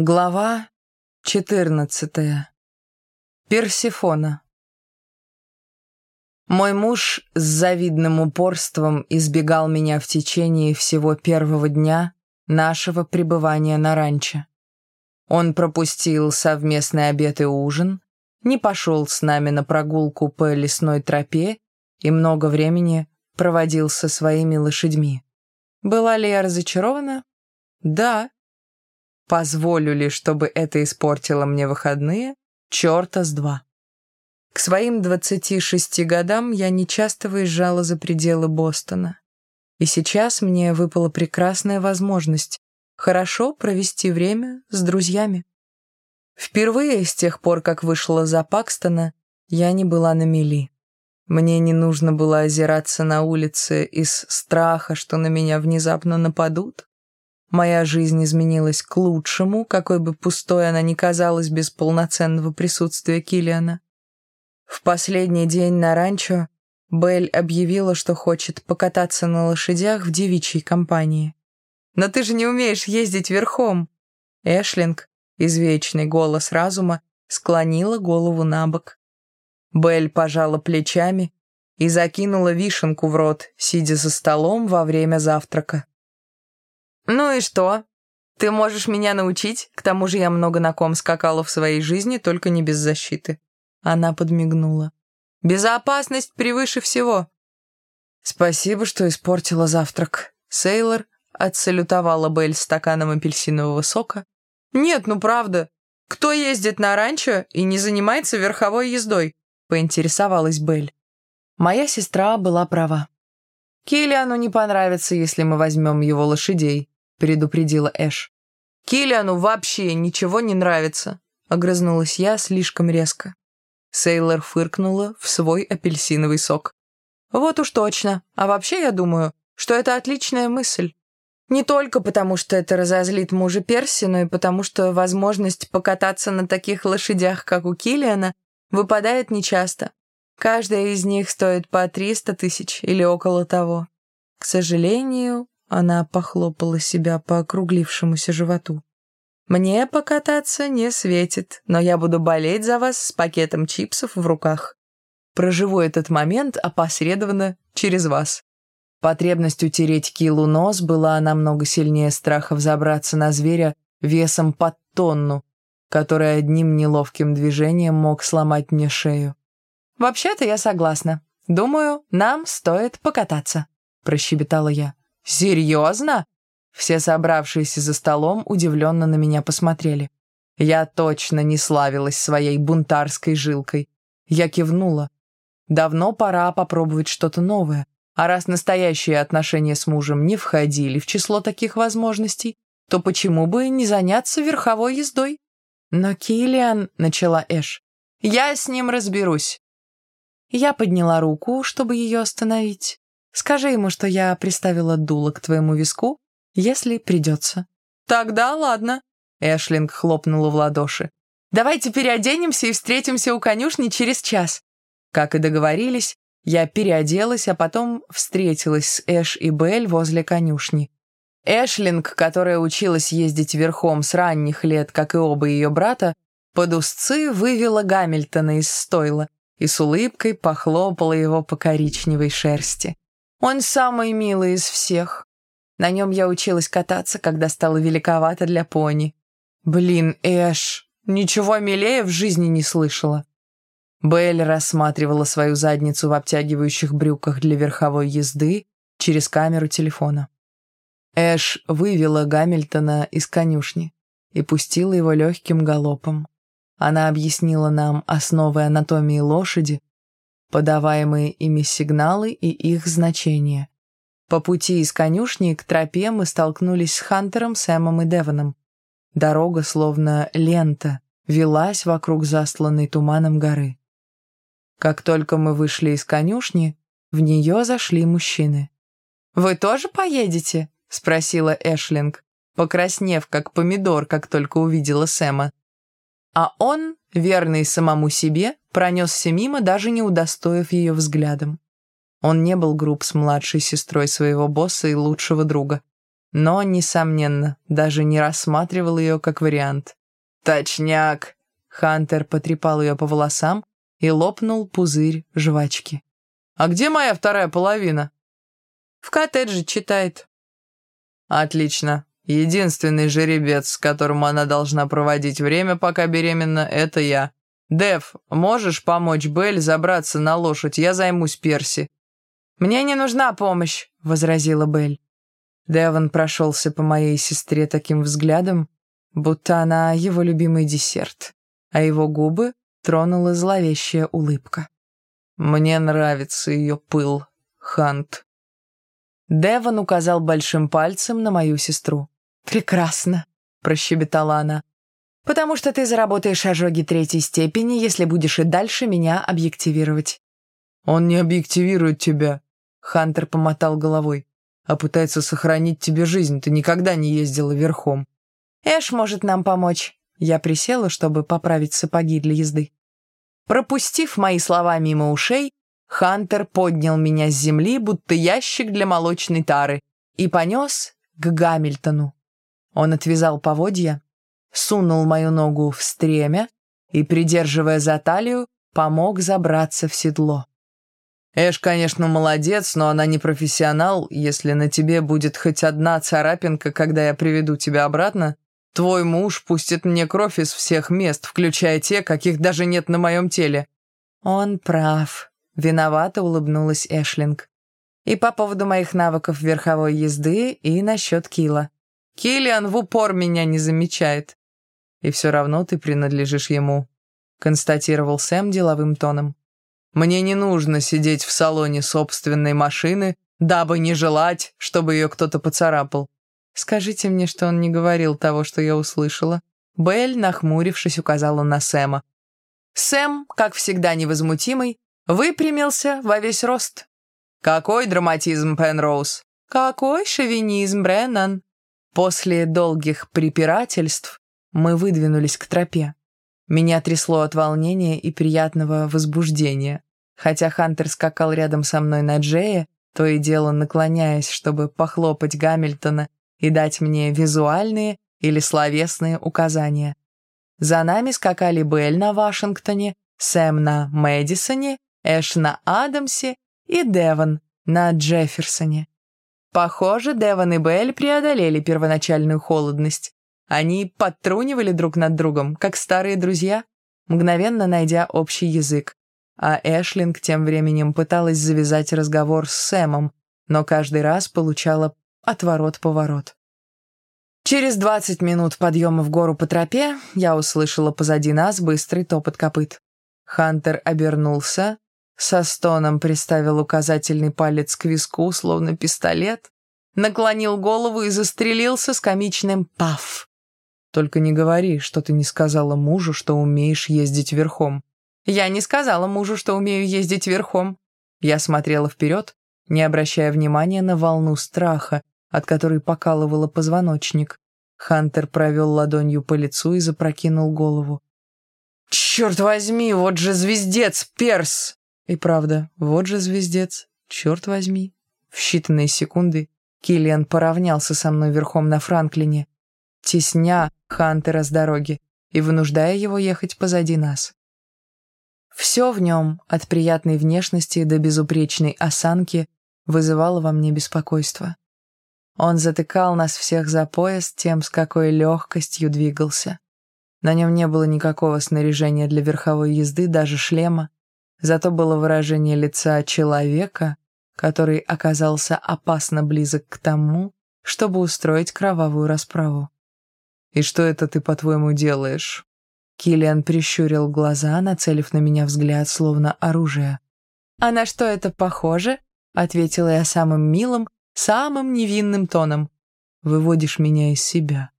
Глава 14. Персифона. Мой муж с завидным упорством избегал меня в течение всего первого дня нашего пребывания на ранчо. Он пропустил совместный обед и ужин, не пошел с нами на прогулку по лесной тропе и много времени проводил со своими лошадьми. Была ли я разочарована? Да. Позволю ли, чтобы это испортило мне выходные? Чёрта с два. К своим 26 годам я нечасто выезжала за пределы Бостона. И сейчас мне выпала прекрасная возможность хорошо провести время с друзьями. Впервые с тех пор, как вышла за Пакстона, я не была на мели. Мне не нужно было озираться на улице из страха, что на меня внезапно нападут. Моя жизнь изменилась к лучшему, какой бы пустой она ни казалась без полноценного присутствия Килиана. В последний день на ранчо Белль объявила, что хочет покататься на лошадях в девичьей компании. «Но ты же не умеешь ездить верхом!» Эшлинг, извечный голос разума, склонила голову на бок. Белль пожала плечами и закинула вишенку в рот, сидя за столом во время завтрака. «Ну и что? Ты можешь меня научить? К тому же я много на ком скакала в своей жизни, только не без защиты». Она подмигнула. «Безопасность превыше всего». «Спасибо, что испортила завтрак». Сейлор отсалютовала Белль стаканом апельсинового сока. «Нет, ну правда. Кто ездит на ранчо и не занимается верховой ездой?» поинтересовалась Белль. Моя сестра была права. Киллиану не понравится, если мы возьмем его лошадей предупредила Эш. «Киллиану вообще ничего не нравится», — огрызнулась я слишком резко. Сейлор фыркнула в свой апельсиновый сок. «Вот уж точно. А вообще я думаю, что это отличная мысль. Не только потому, что это разозлит мужа Перси, но и потому, что возможность покататься на таких лошадях, как у Киллиана, выпадает нечасто. Каждая из них стоит по 300 тысяч или около того. К сожалению, она похлопала себя по округлившемуся животу. «Мне покататься не светит, но я буду болеть за вас с пакетом чипсов в руках. Проживу этот момент опосредованно через вас». Потребность утереть Килу нос была намного сильнее страха взобраться на зверя весом под тонну, который одним неловким движением мог сломать мне шею. «Вообще-то я согласна. Думаю, нам стоит покататься», — прощебетала я. «Серьезно?» Все собравшиеся за столом удивленно на меня посмотрели. Я точно не славилась своей бунтарской жилкой. Я кивнула. Давно пора попробовать что-то новое. А раз настоящие отношения с мужем не входили в число таких возможностей, то почему бы не заняться верховой ездой? Но Киллиан, — начала Эш, — я с ним разберусь. Я подняла руку, чтобы ее остановить. Скажи ему, что я приставила дуло к твоему виску, если придется». «Тогда ладно», — Эшлинг хлопнула в ладоши. «Давайте переоденемся и встретимся у конюшни через час». Как и договорились, я переоделась, а потом встретилась с Эш и Белль возле конюшни. Эшлинг, которая училась ездить верхом с ранних лет, как и оба ее брата, под узцы вывела Гамильтона из стойла и с улыбкой похлопала его по коричневой шерсти. Он самый милый из всех. На нем я училась кататься, когда стало великовато для пони. Блин, Эш, ничего милее в жизни не слышала. Белль рассматривала свою задницу в обтягивающих брюках для верховой езды через камеру телефона. Эш вывела Гамильтона из конюшни и пустила его легким галопом. Она объяснила нам основы анатомии лошади, подаваемые ими сигналы и их значения. По пути из конюшни к тропе мы столкнулись с Хантером, Сэмом и Девоном. Дорога, словно лента, велась вокруг засланной туманом горы. Как только мы вышли из конюшни, в нее зашли мужчины. «Вы тоже поедете?» — спросила Эшлинг, покраснев, как помидор, как только увидела Сэма. А он, верный самому себе, пронесся мимо, даже не удостоив ее взглядом. Он не был груб с младшей сестрой своего босса и лучшего друга. но, несомненно, даже не рассматривал ее как вариант. «Точняк!» Хантер потрепал ее по волосам и лопнул пузырь жвачки. «А где моя вторая половина?» «В коттедже читает». «Отлично. Единственный жеребец, с которым она должна проводить время, пока беременна, это я. Дев, можешь помочь Белль забраться на лошадь? Я займусь Перси». «Мне не нужна помощь», — возразила Белль. Девон прошелся по моей сестре таким взглядом, будто она его любимый десерт, а его губы тронула зловещая улыбка. «Мне нравится ее пыл, Хант». Девон указал большим пальцем на мою сестру. «Прекрасно», — прощебетала она. «Потому что ты заработаешь ожоги третьей степени, если будешь и дальше меня объективировать». «Он не объективирует тебя», — Хантер помотал головой, «а пытается сохранить тебе жизнь. Ты никогда не ездила верхом». «Эш может нам помочь». Я присела, чтобы поправить сапоги для езды. Пропустив мои слова мимо ушей, Хантер поднял меня с земли, будто ящик для молочной тары, и понес к Гамильтону. Он отвязал поводья, сунул мою ногу в стремя и, придерживая за талию, помог забраться в седло. Эш, конечно, молодец, но она не профессионал. Если на тебе будет хоть одна царапинка, когда я приведу тебя обратно, твой муж пустит мне кровь из всех мест, включая те, каких даже нет на моем теле». «Он прав», — виновато улыбнулась Эшлинг. «И по поводу моих навыков верховой езды, и насчет Кила. Киллиан в упор меня не замечает. И все равно ты принадлежишь ему», — констатировал Сэм деловым тоном. «Мне не нужно сидеть в салоне собственной машины, дабы не желать, чтобы ее кто-то поцарапал». «Скажите мне, что он не говорил того, что я услышала». Белль, нахмурившись, указала на Сэма. Сэм, как всегда невозмутимый, выпрямился во весь рост. «Какой драматизм, Пенроуз?» «Какой шовинизм, Бреннан?» После долгих препирательств мы выдвинулись к тропе. Меня трясло от волнения и приятного возбуждения. Хотя Хантер скакал рядом со мной на Джее, то и дело наклоняясь, чтобы похлопать Гамильтона и дать мне визуальные или словесные указания. За нами скакали Белль на Вашингтоне, Сэм на Мэдисоне, Эш на Адамсе и Девон на Джефферсоне. Похоже, Деван и Белль преодолели первоначальную холодность. Они подтрунивали друг над другом, как старые друзья, мгновенно найдя общий язык. А Эшлинг тем временем пыталась завязать разговор с Сэмом, но каждый раз получала отворот-поворот. Через двадцать минут подъема в гору по тропе я услышала позади нас быстрый топот копыт. Хантер обернулся, со стоном приставил указательный палец к виску, словно пистолет, наклонил голову и застрелился с комичным «паф». «Только не говори, что ты не сказала мужу, что умеешь ездить верхом». «Я не сказала мужу, что умею ездить верхом». Я смотрела вперед, не обращая внимания на волну страха, от которой покалывала позвоночник. Хантер провел ладонью по лицу и запрокинул голову. «Черт возьми, вот же звездец, перс!» И правда, вот же звездец, черт возьми. В считанные секунды Киллиан поравнялся со мной верхом на Франклине, тесня Хантера с дороги и вынуждая его ехать позади нас. Все в нем, от приятной внешности до безупречной осанки, вызывало во мне беспокойство. Он затыкал нас всех за пояс тем, с какой легкостью двигался. На нем не было никакого снаряжения для верховой езды, даже шлема. Зато было выражение лица человека, который оказался опасно близок к тому, чтобы устроить кровавую расправу. «И что это ты, по-твоему, делаешь?» Киллиан прищурил глаза, нацелив на меня взгляд, словно оружие. «А на что это похоже?» — ответила я самым милым, самым невинным тоном. «Выводишь меня из себя».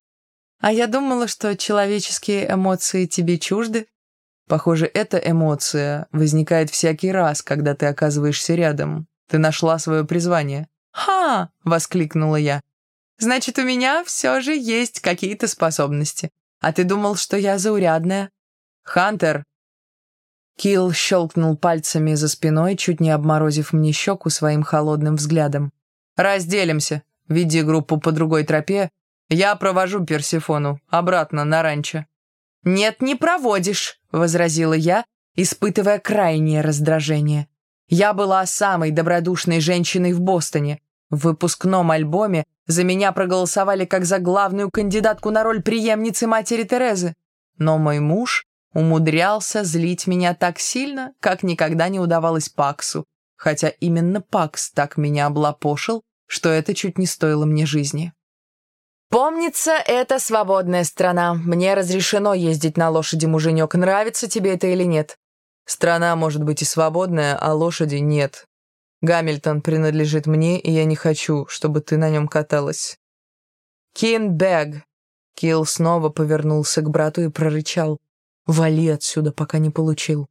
«А я думала, что человеческие эмоции тебе чужды?» Похоже, эта эмоция возникает всякий раз, когда ты оказываешься рядом. Ты нашла свое призвание. «Ха!» — воскликнула я. «Значит, у меня все же есть какие-то способности. А ты думал, что я заурядная?» «Хантер!» Килл щелкнул пальцами за спиной, чуть не обморозив мне щеку своим холодным взглядом. «Разделимся. Веди группу по другой тропе. Я провожу Персифону обратно на ранчо». «Нет, не проводишь», — возразила я, испытывая крайнее раздражение. Я была самой добродушной женщиной в Бостоне. В выпускном альбоме за меня проголосовали как за главную кандидатку на роль преемницы матери Терезы. Но мой муж умудрялся злить меня так сильно, как никогда не удавалось Паксу, хотя именно Пакс так меня облапошил, что это чуть не стоило мне жизни. «Помнится, это свободная страна. Мне разрешено ездить на лошади, муженек. Нравится тебе это или нет?» «Страна может быть и свободная, а лошади нет. Гамильтон принадлежит мне, и я не хочу, чтобы ты на нем каталась». «Кин Бэг!» Килл снова повернулся к брату и прорычал. «Вали отсюда, пока не получил».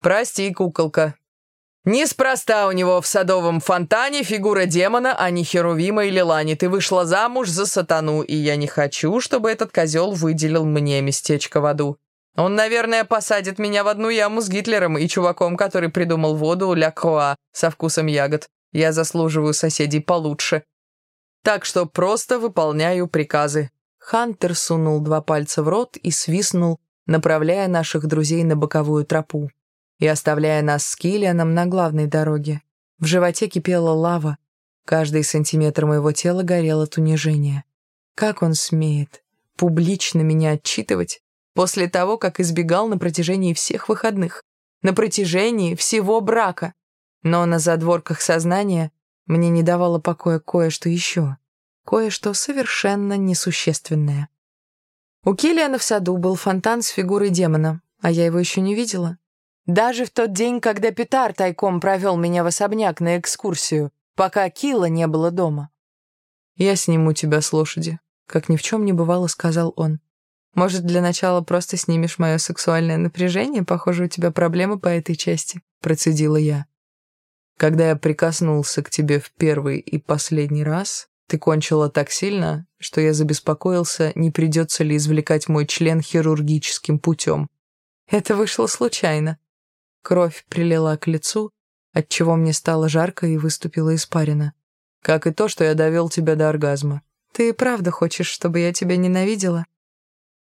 «Прости, куколка», Неспроста у него в садовом фонтане фигура демона, а не Херувима или Лани. Ты вышла замуж за сатану, и я не хочу, чтобы этот козел выделил мне местечко в аду. Он, наверное, посадит меня в одну яму с Гитлером и чуваком, который придумал воду ля Кроа со вкусом ягод. Я заслуживаю соседей получше. Так что просто выполняю приказы». Хантер сунул два пальца в рот и свистнул, направляя наших друзей на боковую тропу и оставляя нас с Киллианом на главной дороге. В животе кипела лава. Каждый сантиметр моего тела горел от унижения. Как он смеет публично меня отчитывать после того, как избегал на протяжении всех выходных, на протяжении всего брака. Но на задворках сознания мне не давало покоя кое-что еще, кое-что совершенно несущественное. У Киллиана в саду был фонтан с фигурой демона, а я его еще не видела. Даже в тот день, когда Питар тайком провел меня в особняк на экскурсию, пока Кила не было дома. «Я сниму тебя с лошади», — как ни в чем не бывало, сказал он. «Может, для начала просто снимешь мое сексуальное напряжение? Похоже, у тебя проблемы по этой части», — процедила я. «Когда я прикоснулся к тебе в первый и последний раз, ты кончила так сильно, что я забеспокоился, не придется ли извлекать мой член хирургическим путем. Это вышло случайно. Кровь прилила к лицу, отчего мне стало жарко и выступила испарина. Как и то, что я довел тебя до оргазма. Ты и правда хочешь, чтобы я тебя ненавидела?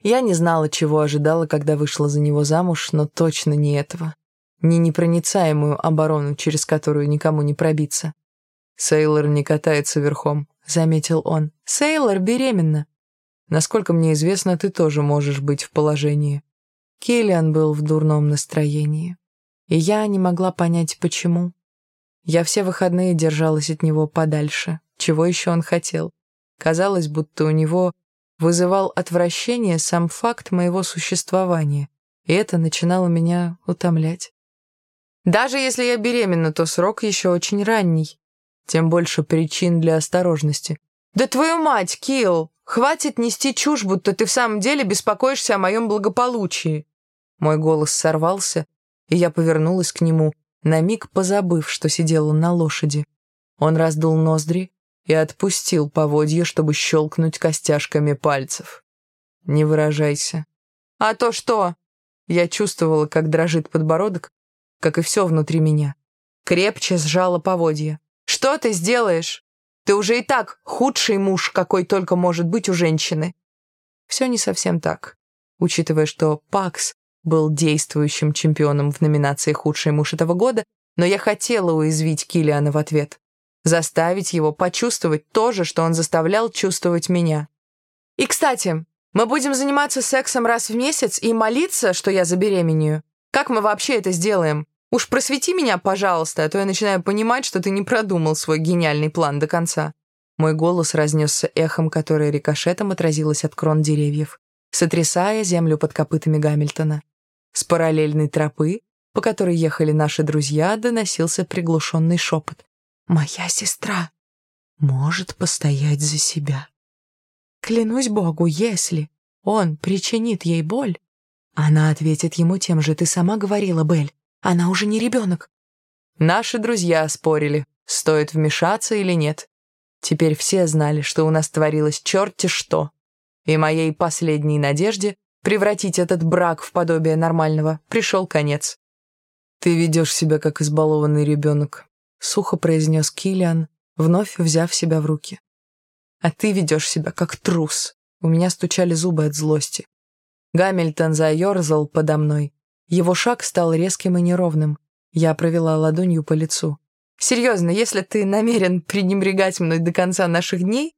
Я не знала, чего ожидала, когда вышла за него замуж, но точно не этого. Не непроницаемую оборону, через которую никому не пробиться. «Сейлор не катается верхом», — заметил он. «Сейлор беременна». «Насколько мне известно, ты тоже можешь быть в положении». Киллиан был в дурном настроении и я не могла понять, почему. Я все выходные держалась от него подальше. Чего еще он хотел? Казалось, будто у него вызывал отвращение сам факт моего существования, и это начинало меня утомлять. Даже если я беременна, то срок еще очень ранний. Тем больше причин для осторожности. «Да твою мать, Килл! Хватит нести чушь, будто ты в самом деле беспокоишься о моем благополучии!» Мой голос сорвался, и я повернулась к нему, на миг позабыв, что сидела на лошади. Он раздул ноздри и отпустил поводье, чтобы щелкнуть костяшками пальцев. «Не выражайся». «А то что?» Я чувствовала, как дрожит подбородок, как и все внутри меня. Крепче сжала поводья. «Что ты сделаешь? Ты уже и так худший муж, какой только может быть у женщины». Все не совсем так, учитывая, что Пакс был действующим чемпионом в номинации «Худший муж этого года», но я хотела уязвить Килиана в ответ. Заставить его почувствовать то же, что он заставлял чувствовать меня. «И, кстати, мы будем заниматься сексом раз в месяц и молиться, что я забеременею. Как мы вообще это сделаем? Уж просвети меня, пожалуйста, а то я начинаю понимать, что ты не продумал свой гениальный план до конца». Мой голос разнесся эхом, которое рикошетом отразилось от крон деревьев, сотрясая землю под копытами Гамильтона. С параллельной тропы, по которой ехали наши друзья, доносился приглушенный шепот. «Моя сестра может постоять за себя. Клянусь Богу, если он причинит ей боль...» Она ответит ему тем же, ты сама говорила, Белль. Она уже не ребенок. Наши друзья спорили, стоит вмешаться или нет. Теперь все знали, что у нас творилось черти что. И моей последней надежде превратить этот брак в подобие нормального, пришел конец. «Ты ведешь себя как избалованный ребенок», — сухо произнес Киллиан, вновь взяв себя в руки. А ты ведешь себя как трус. У меня стучали зубы от злости. Гамильтон заерзал подо мной. Его шаг стал резким и неровным. Я провела ладонью по лицу. «Серьезно, если ты намерен пренебрегать мной до конца наших дней,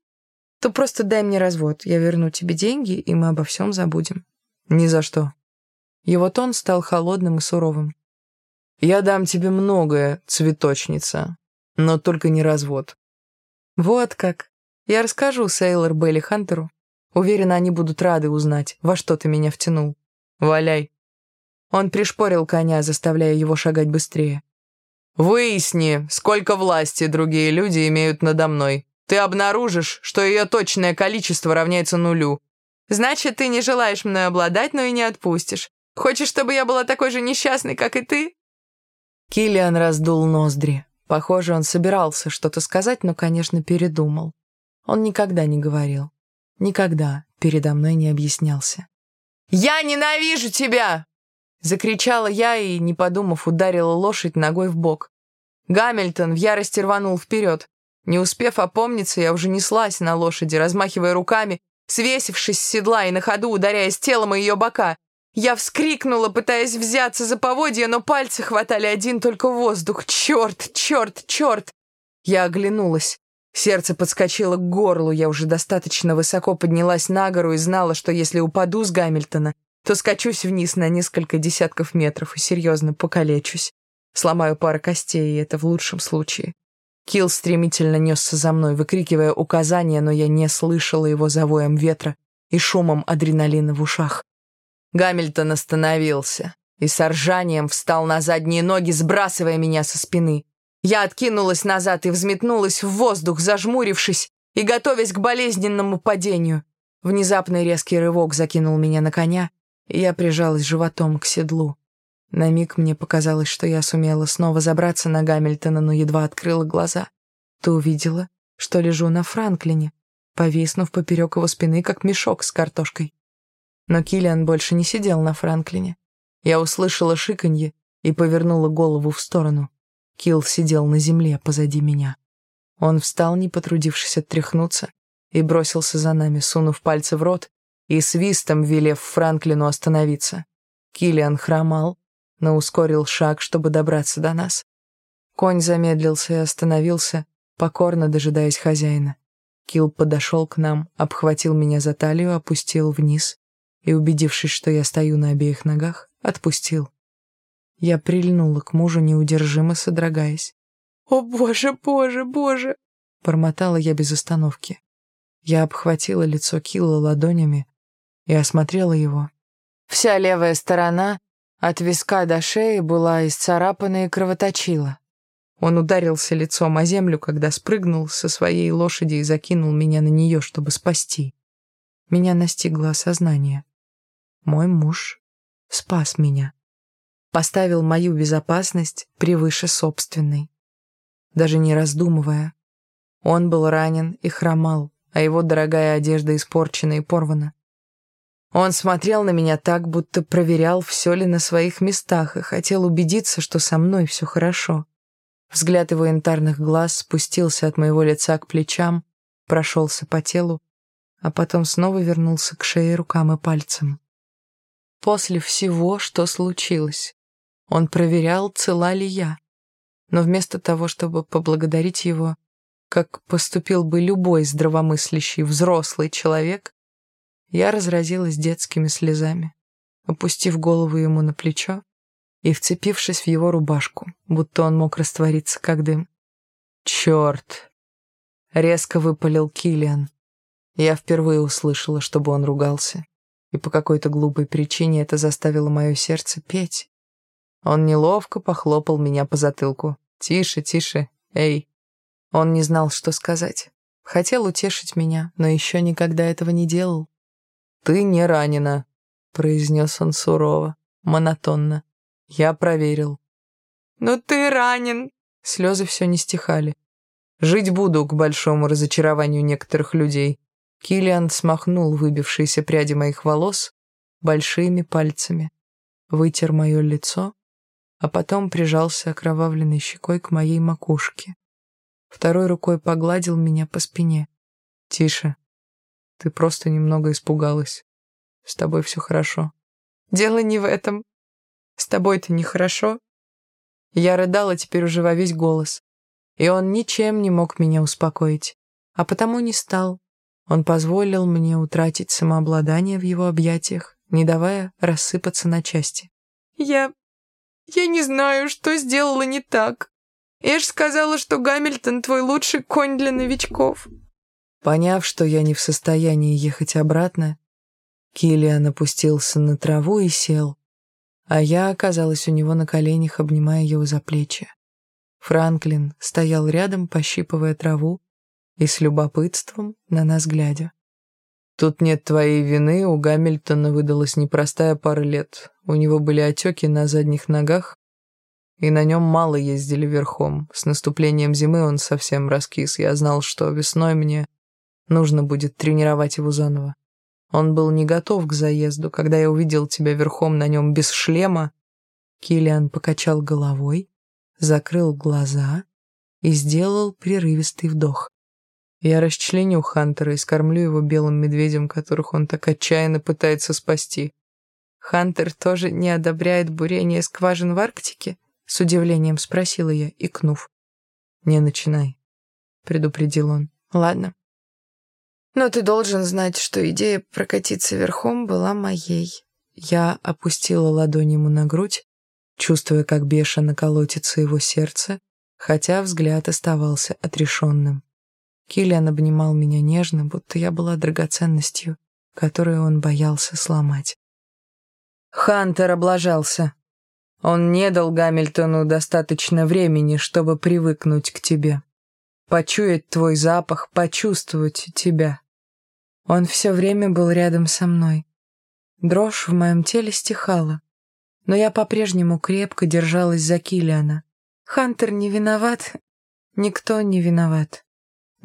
то просто дай мне развод, я верну тебе деньги, и мы обо всем забудем». «Ни за что». Его тон стал холодным и суровым. «Я дам тебе многое, цветочница, но только не развод». «Вот как. Я расскажу Сейлор Белли Хантеру. Уверена, они будут рады узнать, во что ты меня втянул. Валяй». Он пришпорил коня, заставляя его шагать быстрее. «Выясни, сколько власти другие люди имеют надо мной. Ты обнаружишь, что ее точное количество равняется нулю. Значит, ты не желаешь мной обладать, но и не отпустишь. Хочешь, чтобы я была такой же несчастной, как и ты?» Киллиан раздул ноздри. Похоже, он собирался что-то сказать, но, конечно, передумал. Он никогда не говорил. Никогда передо мной не объяснялся. «Я ненавижу тебя!» Закричала я и, не подумав, ударила лошадь ногой в бок. Гамильтон в ярости рванул вперед. Не успев опомниться, я уже неслась на лошади, размахивая руками, свесившись с седла и на ходу ударяясь телом о ее бока. Я вскрикнула, пытаясь взяться за поводья, но пальцы хватали один только воздух. Черт, черт, черт! Я оглянулась. Сердце подскочило к горлу, я уже достаточно высоко поднялась на гору и знала, что если упаду с Гамильтона, то скачусь вниз на несколько десятков метров и серьезно покалечусь. Сломаю пару костей, и это в лучшем случае. Килл стремительно несся за мной, выкрикивая указания, но я не слышала его завоем ветра и шумом адреналина в ушах. Гамильтон остановился и с ржанием встал на задние ноги, сбрасывая меня со спины. Я откинулась назад и взметнулась в воздух, зажмурившись и готовясь к болезненному падению. Внезапный резкий рывок закинул меня на коня, я прижалась животом к седлу. На миг мне показалось, что я сумела снова забраться на Гамильтона, но едва открыла глаза. Ты увидела, что лежу на Франклине, повиснув поперек его спины, как мешок с картошкой. Но Киллиан больше не сидел на Франклине. Я услышала шиканье и повернула голову в сторону. Килл сидел на земле позади меня. Он встал, не потрудившись оттряхнуться, и бросился за нами, сунув пальцы в рот и свистом велев Франклину остановиться. Киллиан хромал, но ускорил шаг, чтобы добраться до нас. Конь замедлился и остановился, покорно дожидаясь хозяина. Килл подошел к нам, обхватил меня за талию, опустил вниз и, убедившись, что я стою на обеих ногах, отпустил. Я прильнула к мужу, неудержимо содрогаясь. «О, боже, боже, боже!» — бормотала я без остановки. Я обхватила лицо Килла ладонями, и осмотрела его. Вся левая сторона от виска до шеи была исцарапана и кровоточила. Он ударился лицом о землю, когда спрыгнул со своей лошади и закинул меня на нее, чтобы спасти. Меня настигло осознание. Мой муж спас меня. Поставил мою безопасность превыше собственной. Даже не раздумывая. Он был ранен и хромал, а его дорогая одежда испорчена и порвана. Он смотрел на меня так, будто проверял, все ли на своих местах, и хотел убедиться, что со мной все хорошо. Взгляд его янтарных глаз спустился от моего лица к плечам, прошелся по телу, а потом снова вернулся к шее рукам и пальцам. После всего, что случилось, он проверял, цела ли я. Но вместо того, чтобы поблагодарить его, как поступил бы любой здравомыслящий взрослый человек, я разразилась детскими слезами, опустив голову ему на плечо и вцепившись в его рубашку, будто он мог раствориться, как дым. «Черт!» — резко выпалил Киллиан. Я впервые услышала, чтобы он ругался, и по какой-то глупой причине это заставило мое сердце петь. Он неловко похлопал меня по затылку. «Тише, тише, эй!» Он не знал, что сказать. Хотел утешить меня, но еще никогда этого не делал. «Ты не ранена», — произнес он сурово, монотонно. «Я проверил». «Но ты ранен!» Слезы все не стихали. «Жить буду к большому разочарованию некоторых людей». Киллиан смахнул выбившиеся пряди моих волос большими пальцами, вытер мое лицо, а потом прижался окровавленной щекой к моей макушке. Второй рукой погладил меня по спине. Тише. Ты просто немного испугалась. С тобой все хорошо. Дело не в этом. С тобой-то нехорошо. Я рыдала теперь уже во весь голос. И он ничем не мог меня успокоить. А потому не стал. Он позволил мне утратить самообладание в его объятиях, не давая рассыпаться на части. «Я... я не знаю, что сделала не так. Эш сказала, что Гамильтон твой лучший конь для новичков». Поняв, что я не в состоянии ехать обратно, Киллиан опустился на траву и сел, а я оказалась у него на коленях, обнимая его за плечи. Франклин стоял рядом, пощипывая траву и с любопытством на нас глядя. «Тут нет твоей вины, у Гамильтона выдалась непростая пара лет. У него были отеки на задних ногах, и на нем мало ездили верхом. С наступлением зимы он совсем раскис. Я знал, что весной мне нужно будет тренировать его заново. Он был не готов к заезду. Когда я увидел тебя верхом на нем без шлема, Килиан покачал головой, закрыл глаза и сделал прерывистый вдох. Я расчленю Хантера и скормлю его белым медведям, которых он так отчаянно пытается спасти. Хантер тоже не одобряет бурение скважин в Арктике? С удивлением спросила я, икнув. «Не начинай», — предупредил он. «Ладно. Но ты должен знать, что идея прокатиться верхом была моей. Я опустила ладонь ему на грудь, чувствуя, как бешено колотится его сердце, хотя взгляд оставался отрешенным. Киллиан обнимал меня нежно, будто я была драгоценностью, которую он боялся сломать. Хантер облажался. Он не дал Гамильтону достаточно времени, чтобы привыкнуть к тебе. Почуять твой запах, почувствовать тебя. Он все время был рядом со мной. Дрожь в моем теле стихала, но я по-прежнему крепко держалась за Килиана. Хантер не виноват, никто не виноват.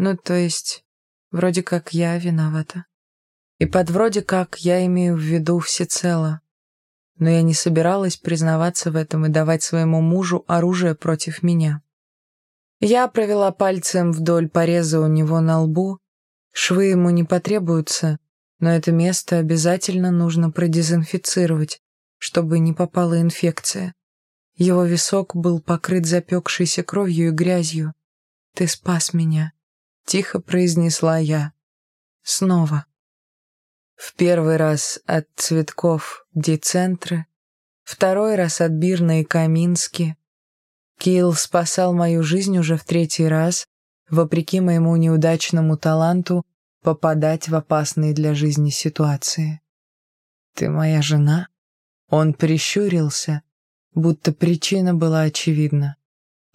Ну, то есть, вроде как я виновата. И под вроде как я имею в виду всецело. Но я не собиралась признаваться в этом и давать своему мужу оружие против меня. Я провела пальцем вдоль пореза у него на лбу, Швы ему не потребуются, но это место обязательно нужно продезинфицировать, чтобы не попала инфекция. Его висок был покрыт запекшейся кровью и грязью. «Ты спас меня», — тихо произнесла я. Снова. В первый раз от цветков Дицентры, второй раз от Бирна и Камински. Килл спасал мою жизнь уже в третий раз, вопреки моему неудачному таланту, попадать в опасные для жизни ситуации. «Ты моя жена?» Он прищурился, будто причина была очевидна.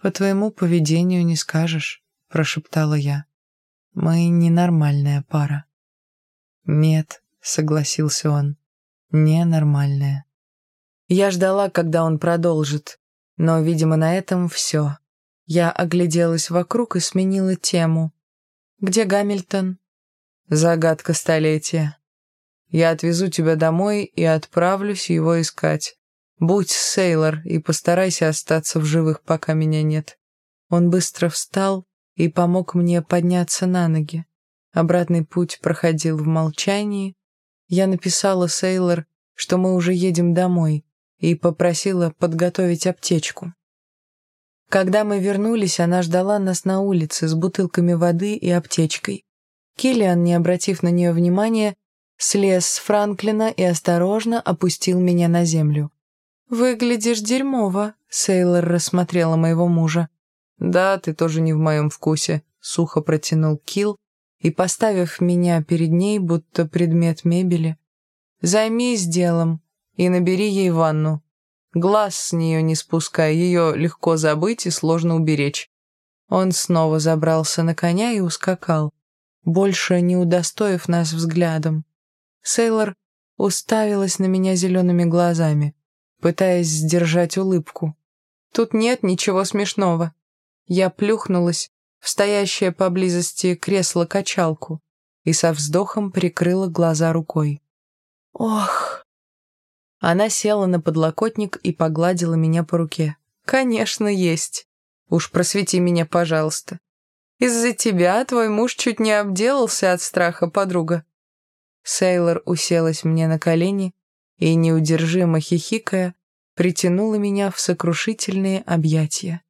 «По твоему поведению не скажешь», — прошептала я. «Мы ненормальная пара». «Нет», — согласился он, — «ненормальная». Я ждала, когда он продолжит, но, видимо, на этом все. Я огляделась вокруг и сменила тему. «Где Гамильтон?» «Загадка столетия. Я отвезу тебя домой и отправлюсь его искать. Будь сейлор и постарайся остаться в живых, пока меня нет». Он быстро встал и помог мне подняться на ноги. Обратный путь проходил в молчании. Я написала Сейлор, что мы уже едем домой, и попросила подготовить аптечку. Когда мы вернулись, она ждала нас на улице с бутылками воды и аптечкой. Киллиан, не обратив на нее внимания, слез с Франклина и осторожно опустил меня на землю. «Выглядишь дерьмово», — Сейлор рассмотрела моего мужа. «Да, ты тоже не в моем вкусе», — сухо протянул Килл и, поставив меня перед ней, будто предмет мебели, «Займись делом и набери ей ванну». Глаз с нее не спускай, ее легко забыть и сложно уберечь. Он снова забрался на коня и ускакал, больше не удостоив нас взглядом. Сейлор уставилась на меня зелеными глазами, пытаясь сдержать улыбку. Тут нет ничего смешного. Я плюхнулась в стоящее поблизости кресло-качалку и со вздохом прикрыла глаза рукой. Ох! Она села на подлокотник и погладила меня по руке. «Конечно, есть. Уж просвети меня, пожалуйста. Из-за тебя твой муж чуть не обделался от страха, подруга». Сейлор уселась мне на колени и, неудержимо хихикая, притянула меня в сокрушительные объятия.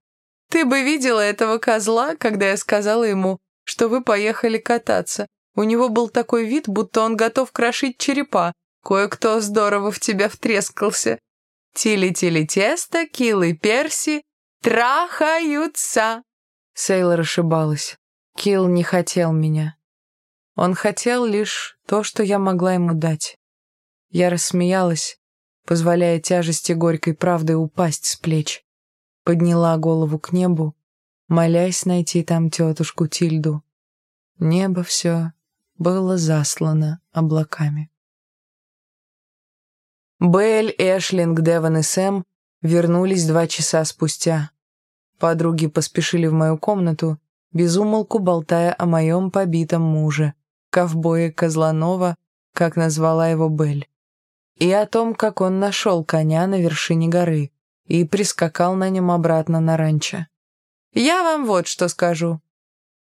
«Ты бы видела этого козла, когда я сказала ему, что вы поехали кататься. У него был такой вид, будто он готов крошить черепа. Кое-кто здорово в тебя втрескался. Тили-тили тесто, килы перси трахаются!» Сейлор ошибалась. Килл не хотел меня. Он хотел лишь то, что я могла ему дать. Я рассмеялась, позволяя тяжести горькой правды упасть с плеч. Подняла голову к небу, молясь найти там тетушку Тильду. Небо все было заслано облаками. Белль, Эшлинг, Деван и Сэм вернулись два часа спустя. Подруги поспешили в мою комнату, безумолку болтая о моем побитом муже, ковбое Козланова, как назвала его Белль, и о том, как он нашел коня на вершине горы и прискакал на нем обратно на ранчо. Я вам вот что скажу.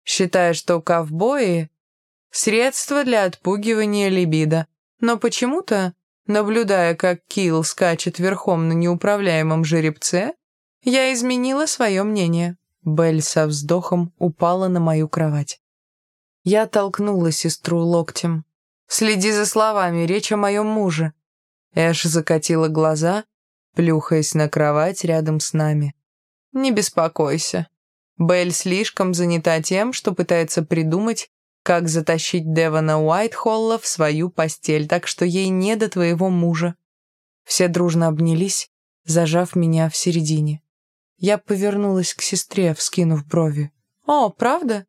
Считаю, что ковбои — средство для отпугивания либидо, но почему-то, наблюдая, как Килл скачет верхом на неуправляемом жеребце, я изменила свое мнение. Белль со вздохом упала на мою кровать. Я толкнула сестру локтем. «Следи за словами, речь о моем муже». Эш закатила глаза, плюхаясь на кровать рядом с нами. «Не беспокойся. Белль слишком занята тем, что пытается придумать, как затащить Девона Уайтхолла в свою постель, так что ей не до твоего мужа». Все дружно обнялись, зажав меня в середине. Я повернулась к сестре, вскинув брови. «О, правда?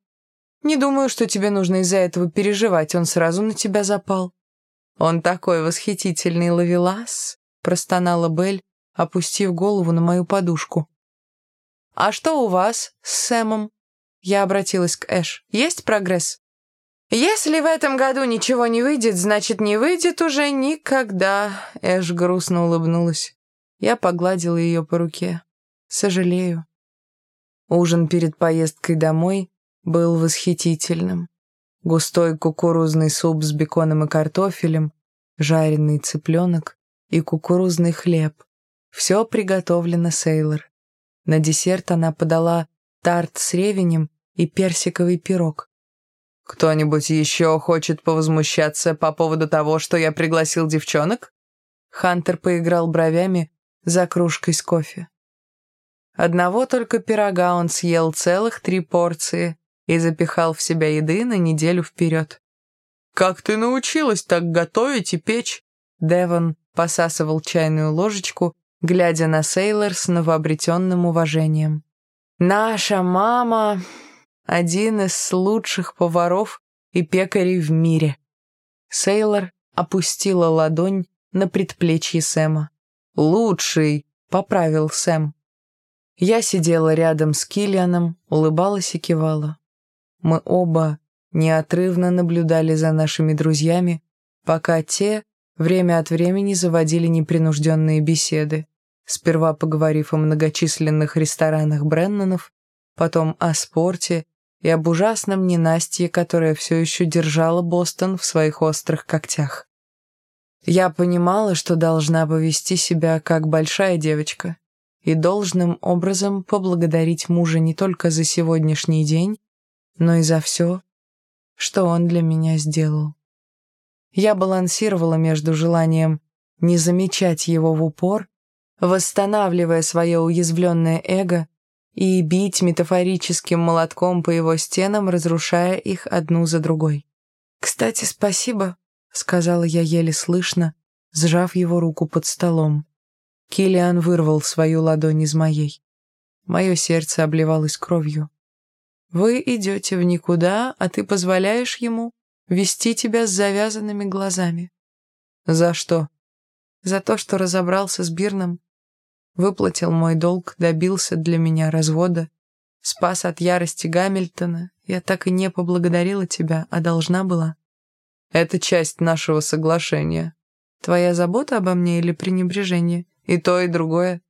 Не думаю, что тебе нужно из-за этого переживать, он сразу на тебя запал». «Он такой восхитительный ловелас», — простонала Белль, опустив голову на мою подушку. «А что у вас с Сэмом?» Я обратилась к Эш. «Есть прогресс?» «Если в этом году ничего не выйдет, значит, не выйдет уже никогда», — Эш грустно улыбнулась. Я погладила ее по руке. Сожалею. Ужин перед поездкой домой был восхитительным. Густой кукурузный суп с беконом и картофелем, жареный цыпленок и кукурузный хлеб. Все приготовлено Сейлор. На десерт она подала тарт с ревенем и персиковый пирог. «Кто-нибудь еще хочет повозмущаться по поводу того, что я пригласил девчонок?» Хантер поиграл бровями за кружкой с кофе. Одного только пирога он съел целых три порции и запихал в себя еды на неделю вперед. «Как ты научилась так готовить и печь?» Девон посасывал чайную ложечку, глядя на Сейлор с новообретенным уважением. «Наша мама — один из лучших поваров и пекарей в мире». Сейлор опустила ладонь на предплечье Сэма. «Лучший», — поправил Сэм. Я сидела рядом с Киллианом, улыбалась и кивала. Мы оба неотрывно наблюдали за нашими друзьями, пока те время от времени заводили непринужденные беседы, сперва поговорив о многочисленных ресторанах Бреннанов, потом о спорте и об ужасном ненастье, которое все еще держало Бостон в своих острых когтях. Я понимала, что должна повести себя как большая девочка, и должным образом поблагодарить мужа не только за сегодняшний день, но и за все, что он для меня сделал. Я балансировала между желанием не замечать его в упор, восстанавливая свое уязвленное эго, и бить метафорическим молотком по его стенам, разрушая их одну за другой. «Кстати, спасибо», — сказала я еле слышно, сжав его руку под столом. Килиан вырвал свою ладонь из моей. Мое сердце обливалось кровью. «Вы идете в никуда, а ты позволяешь ему вести тебя с завязанными глазами». «За что?» «За то, что разобрался с Бирном, выплатил мой долг, добился для меня развода, спас от ярости Гамильтона. Я так и не поблагодарила тебя, а должна была». «Это часть нашего соглашения». «Твоя забота обо мне или пренебрежение?» И то, и другое.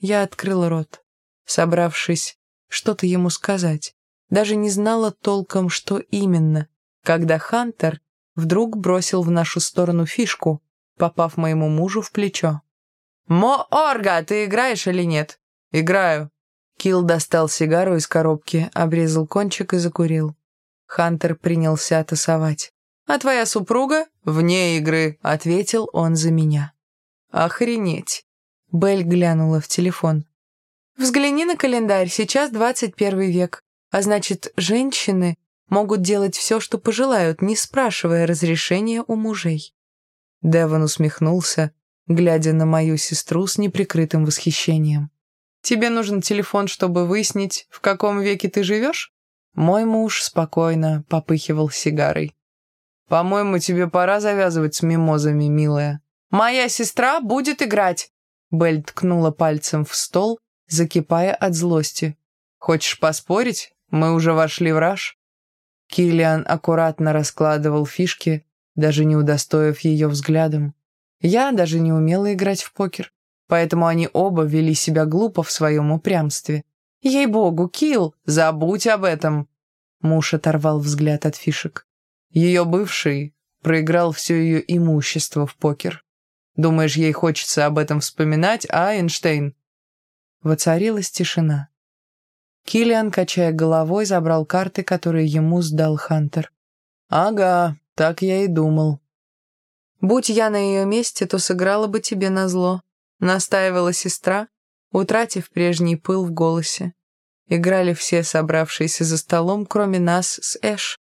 Я открыла рот, собравшись что-то ему сказать, даже не знала толком, что именно, когда Хантер вдруг бросил в нашу сторону фишку, попав моему мужу в плечо. «Мо Орга, ты играешь или нет?» «Играю». Килл достал сигару из коробки, обрезал кончик и закурил. Хантер принялся тасовать. «А твоя супруга?» «Вне игры», — ответил он за меня. «Охренеть!» Белль глянула в телефон. «Взгляни на календарь, сейчас 21 век. А значит, женщины могут делать все, что пожелают, не спрашивая разрешения у мужей». Девон усмехнулся, глядя на мою сестру с неприкрытым восхищением. «Тебе нужен телефон, чтобы выяснить, в каком веке ты живешь?» Мой муж спокойно попыхивал сигарой. «По-моему, тебе пора завязывать с мимозами, милая». «Моя сестра будет играть!» Белль ткнула пальцем в стол, закипая от злости. «Хочешь поспорить? Мы уже вошли в раж?» Киллиан аккуратно раскладывал фишки, даже не удостоив ее взглядом. Я даже не умела играть в покер, поэтому они оба вели себя глупо в своем упрямстве. «Ей-богу, Килл, забудь об этом!» Муж оторвал взгляд от фишек. Ее бывший проиграл все ее имущество в покер. Думаешь, ей хочется об этом вспоминать, а, Эйнштейн?» Воцарилась тишина. Киллиан, качая головой, забрал карты, которые ему сдал Хантер. «Ага, так я и думал». «Будь я на ее месте, то сыграла бы тебе назло», — настаивала сестра, утратив прежний пыл в голосе. Играли все собравшиеся за столом, кроме нас с Эш.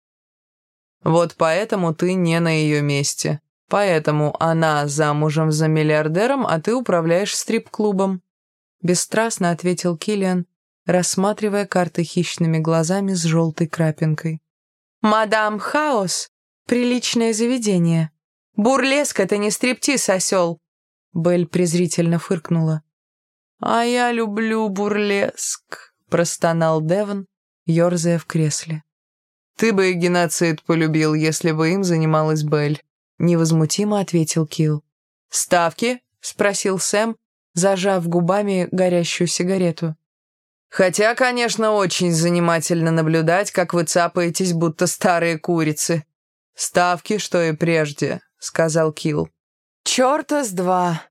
Вот поэтому ты не на ее месте. Поэтому она замужем за миллиардером, а ты управляешь стрип-клубом. Бесстрастно ответил Киллиан, рассматривая карты хищными глазами с желтой крапинкой. «Мадам Хаос — приличное заведение. Бурлеск — это не стриптиз, осел!» Белль презрительно фыркнула. «А я люблю бурлеск», — простонал Девон, ерзая в кресле. «Ты бы и геноцид полюбил, если бы им занималась Белль», — невозмутимо ответил Килл. «Ставки?» — спросил Сэм, зажав губами горящую сигарету. «Хотя, конечно, очень занимательно наблюдать, как вы цапаетесь, будто старые курицы. Ставки, что и прежде», — сказал Килл. «Чёрта с два.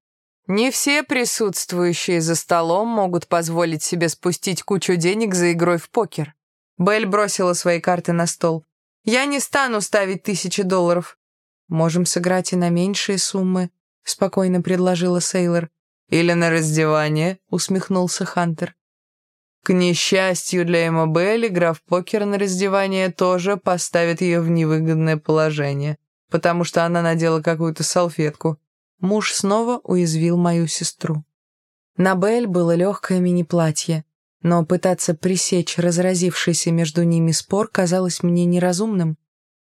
Не все присутствующие за столом могут позволить себе спустить кучу денег за игрой в покер. Белль бросила свои карты на стол. «Я не стану ставить тысячи долларов». «Можем сыграть и на меньшие суммы», — спокойно предложила Сейлор. «Или на раздевание», — усмехнулся Хантер. К несчастью для Эмма Белль, игра в покер на раздевание тоже поставит ее в невыгодное положение, потому что она надела какую-то салфетку. Муж снова уязвил мою сестру. На Белль было легкое мини-платье, но пытаться пресечь разразившийся между ними спор казалось мне неразумным.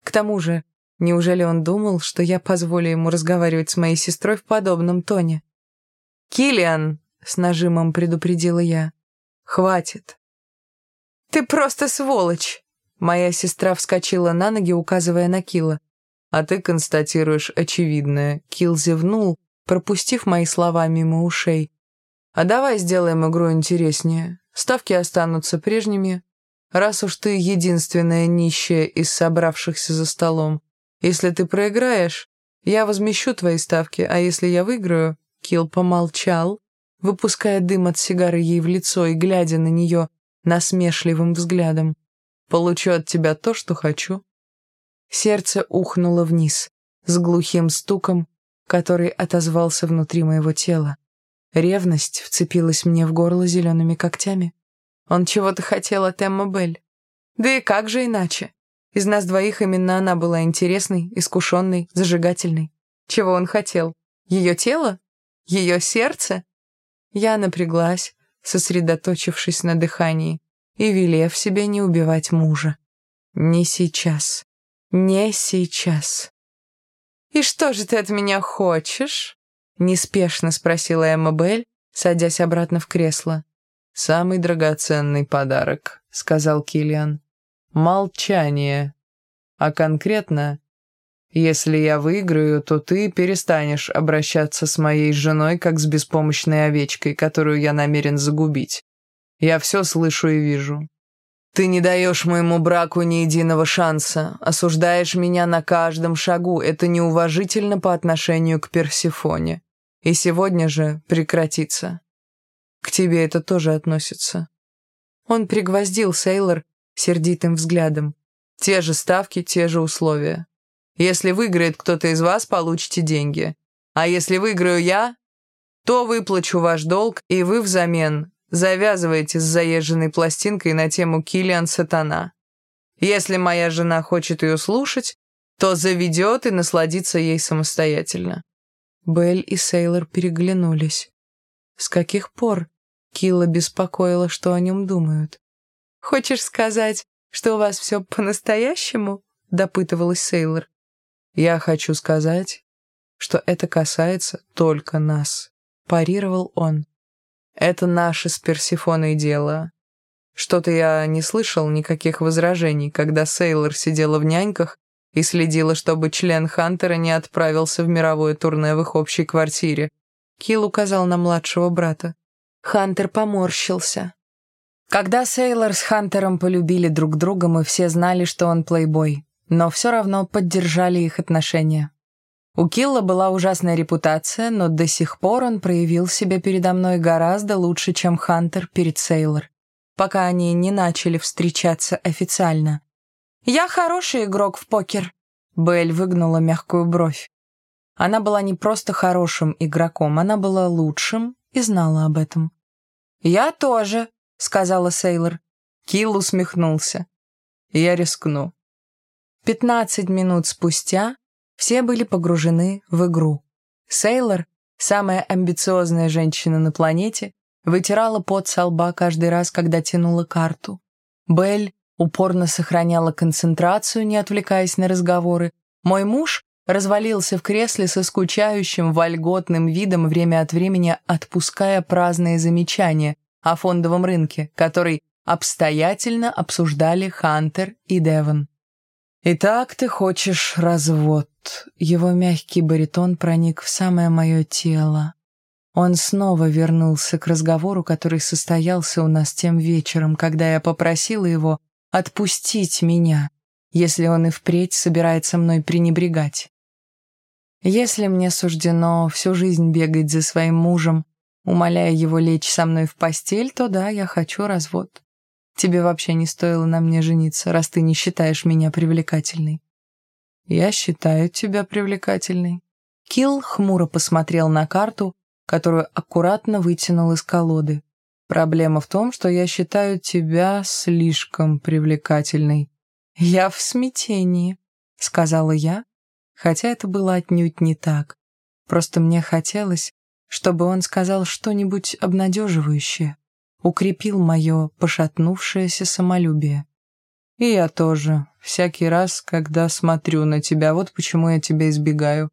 К тому же, неужели он думал, что я позволю ему разговаривать с моей сестрой в подобном тоне? «Киллиан!» — с нажимом предупредила я. «Хватит!» «Ты просто сволочь!» Моя сестра вскочила на ноги, указывая на Килла. «А ты констатируешь очевидное». Килл зевнул, пропустив мои слова мимо ушей. «А давай сделаем игру интереснее. Ставки останутся прежними. Раз уж ты единственная нищая из собравшихся за столом, если ты проиграешь, я возмещу твои ставки, а если я выиграю...» Килл помолчал, выпуская дым от сигары ей в лицо и глядя на нее насмешливым взглядом. «Получу от тебя то, что хочу». Сердце ухнуло вниз, с глухим стуком, который отозвался внутри моего тела. Ревность вцепилась мне в горло зелеными когтями. Он чего-то хотел от Эмма Белль. Да и как же иначе? Из нас двоих именно она была интересной, искушенной, зажигательной. Чего он хотел? Ее тело? Ее сердце? Я напряглась, сосредоточившись на дыхании и велев себе не убивать мужа. Не сейчас. Не сейчас. «И что же ты от меня хочешь?» Неспешно спросила Эмма Белль, садясь обратно в кресло. «Самый драгоценный подарок», — сказал Киллиан. «Молчание. А конкретно, если я выиграю, то ты перестанешь обращаться с моей женой, как с беспомощной овечкой, которую я намерен загубить. Я все слышу и вижу». Ты не даешь моему браку ни единого шанса, осуждаешь меня на каждом шагу. Это неуважительно по отношению к Персифоне. И сегодня же прекратится. К тебе это тоже относится. Он пригвоздил Сейлор сердитым взглядом. Те же ставки, те же условия. Если выиграет кто-то из вас, получите деньги. А если выиграю я, то выплачу ваш долг, и вы взамен завязываете с заезженной пластинкой на тему «Киллиан Сатана». Если моя жена хочет ее слушать, то заведет и насладится ей самостоятельно». Белль и Сейлор переглянулись. С каких пор Килла беспокоила, что о нем думают? «Хочешь сказать, что у вас все по-настоящему?» — допытывалась Сейлор. «Я хочу сказать, что это касается только нас», — парировал он. Это наше с Персифоной дело. Что-то я не слышал никаких возражений, когда Сейлор сидела в няньках и следила, чтобы член Хантера не отправился в мировое турне в их общей квартире. Килл указал на младшего брата. Хантер поморщился. Когда Сейлор с Хантером полюбили друг друга, мы все знали, что он плейбой, но все равно поддержали их отношения. У Килла была ужасная репутация, но до сих пор он проявил себя передо мной гораздо лучше, чем Хантер перед Сейлор, пока они не начали встречаться официально. «Я хороший игрок в покер», — Белль выгнула мягкую бровь. Она была не просто хорошим игроком, она была лучшим и знала об этом. «Я тоже», — сказала Сейлор. Килл усмехнулся. «Я рискну». Пятнадцать минут спустя все были погружены в игру. Сейлор, самая амбициозная женщина на планете, вытирала пот со лба каждый раз, когда тянула карту. Белль упорно сохраняла концентрацию, не отвлекаясь на разговоры. Мой муж развалился в кресле со скучающим, вольготным видом, время от времени отпуская праздные замечания о фондовом рынке, который обстоятельно обсуждали Хантер и Девон. «Итак, ты хочешь развод?» Его мягкий баритон проник в самое мое тело. Он снова вернулся к разговору, который состоялся у нас тем вечером, когда я попросила его отпустить меня, если он и впредь собирается мной пренебрегать. Если мне суждено всю жизнь бегать за своим мужем, умоляя его лечь со мной в постель, то да, я хочу развод. Тебе вообще не стоило на мне жениться, раз ты не считаешь меня привлекательной». «Я считаю тебя привлекательной». Килл хмуро посмотрел на карту, которую аккуратно вытянул из колоды. «Проблема в том, что я считаю тебя слишком привлекательной». «Я в смятении», — сказала я, хотя это было отнюдь не так. Просто мне хотелось, чтобы он сказал что-нибудь обнадеживающее укрепил мое пошатнувшееся самолюбие. И я тоже, всякий раз, когда смотрю на тебя, вот почему я тебя избегаю.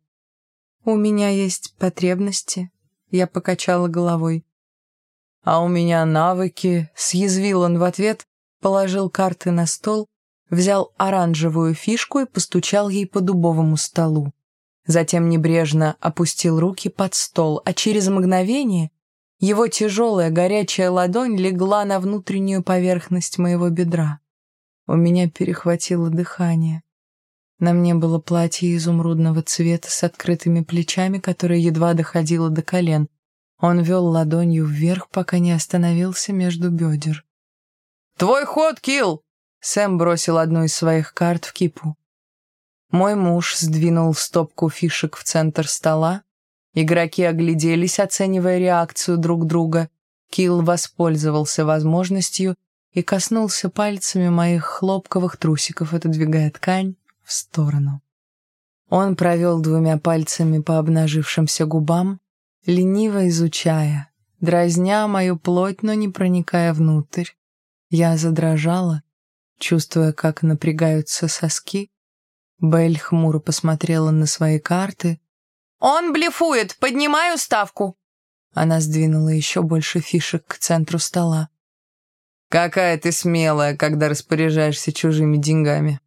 У меня есть потребности, я покачала головой. А у меня навыки, съязвил он в ответ, положил карты на стол, взял оранжевую фишку и постучал ей по дубовому столу. Затем небрежно опустил руки под стол, а через мгновение его тяжелая горячая ладонь легла на внутреннюю поверхность моего бедра. У меня перехватило дыхание. На мне было платье изумрудного цвета с открытыми плечами, которое едва доходило до колен. Он вел ладонью вверх, пока не остановился между бедер. «Твой ход, Килл!» Сэм бросил одну из своих карт в кипу. Мой муж сдвинул стопку фишек в центр стола, Игроки огляделись, оценивая реакцию друг друга. Килл воспользовался возможностью и коснулся пальцами моих хлопковых трусиков, отодвигая ткань в сторону. Он провел двумя пальцами по обнажившимся губам, лениво изучая, дразня мою плоть, но не проникая внутрь. Я задрожала, чувствуя, как напрягаются соски. Белль хмуро посмотрела на свои карты, «Он блефует! Поднимаю ставку!» Она сдвинула еще больше фишек к центру стола. «Какая ты смелая, когда распоряжаешься чужими деньгами!»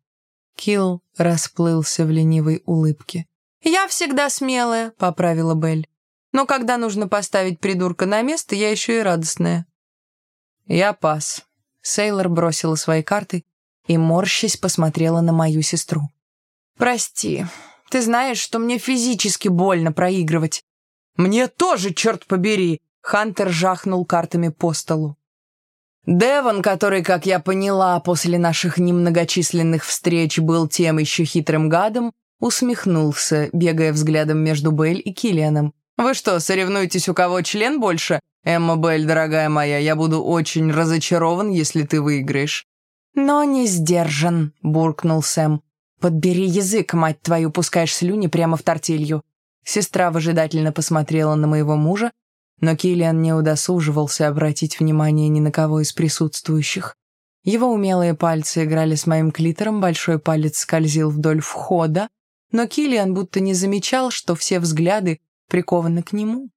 Килл расплылся в ленивой улыбке. «Я всегда смелая», — поправила Белль. «Но когда нужно поставить придурка на место, я еще и радостная». «Я пас». Сейлор бросила свои карты и, морщась, посмотрела на мою сестру. «Прости, ты знаешь, что мне физически больно проигрывать». «Мне тоже, черт побери!» Хантер жахнул картами по столу. Девон, который, как я поняла, после наших немногочисленных встреч был тем еще хитрым гадом, усмехнулся, бегая взглядом между Белль и Киллианом. «Вы что, соревнуетесь, у кого член больше? Эмма Белль, дорогая моя, я буду очень разочарован, если ты выиграешь». «Но не сдержан», — буркнул Сэм. «Подбери язык, мать твою, пускаешь слюни прямо в тортилью». Сестра выжидательно посмотрела на моего мужа, но Киллиан не удосуживался обратить внимание ни на кого из присутствующих. Его умелые пальцы играли с моим клитором, большой палец скользил вдоль входа, но Киллиан будто не замечал, что все взгляды прикованы к нему.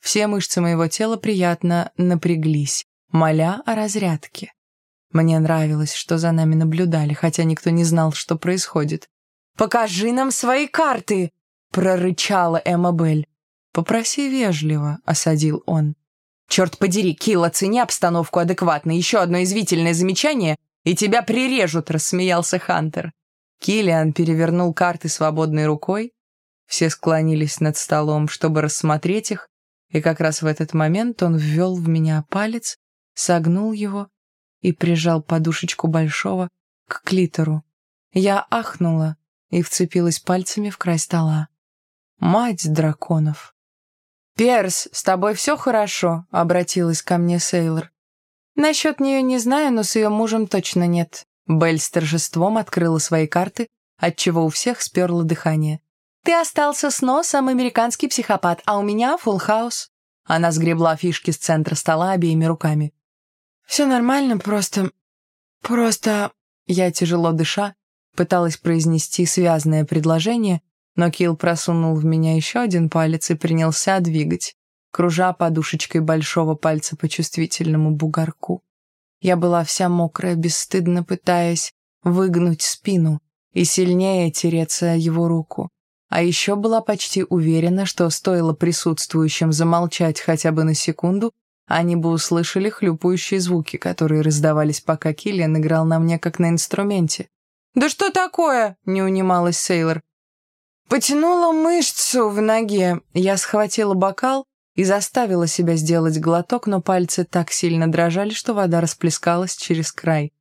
Все мышцы моего тела приятно напряглись, моля о разрядке. Мне нравилось, что за нами наблюдали, хотя никто не знал, что происходит. «Покажи нам свои карты!» — прорычала Эмма Белль. «Попроси вежливо», — осадил он. «Черт подери, Килл, оцени обстановку адекватно. Еще одно извительное замечание, и тебя прирежут», — рассмеялся Хантер. Киллиан перевернул карты свободной рукой. Все склонились над столом, чтобы рассмотреть их, и как раз в этот момент он ввел в меня палец, согнул его и прижал подушечку большого к клитору. Я ахнула и вцепилась пальцами в край стола. Мать драконов! «Перс, с тобой все хорошо?» — обратилась ко мне Сейлор. «Насчет нее не знаю, но с ее мужем точно нет». Белль с торжеством открыла свои карты, отчего у всех сперло дыхание. «Ты остался с носом, американский психопат, а у меня фулл хаус». Она сгребла фишки с центра стола обеими руками. «Все нормально, просто... просто...» Я, тяжело дыша, пыталась произнести связное предложение, но Килл просунул в меня еще один палец и принялся двигать, кружа подушечкой большого пальца по чувствительному бугорку. Я была вся мокрая, бесстыдно пытаясь выгнуть спину и сильнее тереться его руку. А еще была почти уверена, что стоило присутствующим замолчать хотя бы на секунду, они бы услышали хлюпающие звуки, которые раздавались, пока Киллиан играл на мне как на инструменте. «Да что такое?» — не унималась Сейлор. Потянула мышцу в ноге. Я схватила бокал и заставила себя сделать глоток, но пальцы так сильно дрожали, что вода расплескалась через край.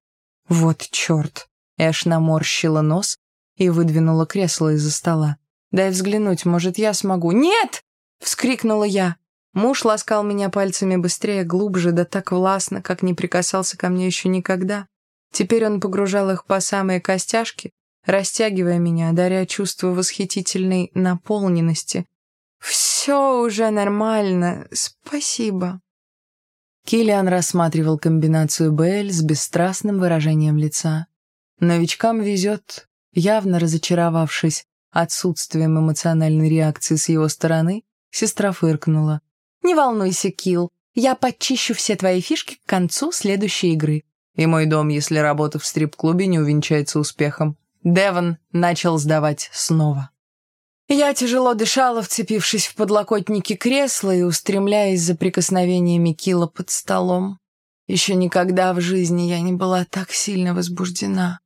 «Вот черт!» Эш наморщила нос и выдвинула кресло из-за стола. «Дай взглянуть, может, я смогу». «Нет!» — вскрикнула я. Муж ласкал меня пальцами быстрее, глубже, да так властно, как не прикасался ко мне еще никогда. Теперь он погружал их по самые костяшки, растягивая меня, даря чувство восхитительной наполненности. «Все уже нормально, спасибо». Киллиан рассматривал комбинацию Белль с бесстрастным выражением лица. Новичкам везет, явно разочаровавшись отсутствием эмоциональной реакции с его стороны, сестра фыркнула. «Не волнуйся, Килл, я подчищу все твои фишки к концу следующей игры». И мой дом, если работа в стрип-клубе не увенчается успехом. Девон начал сдавать снова. Я тяжело дышала, вцепившись в подлокотники кресла и устремляясь за прикосновениями Килла под столом. Еще никогда в жизни я не была так сильно возбуждена.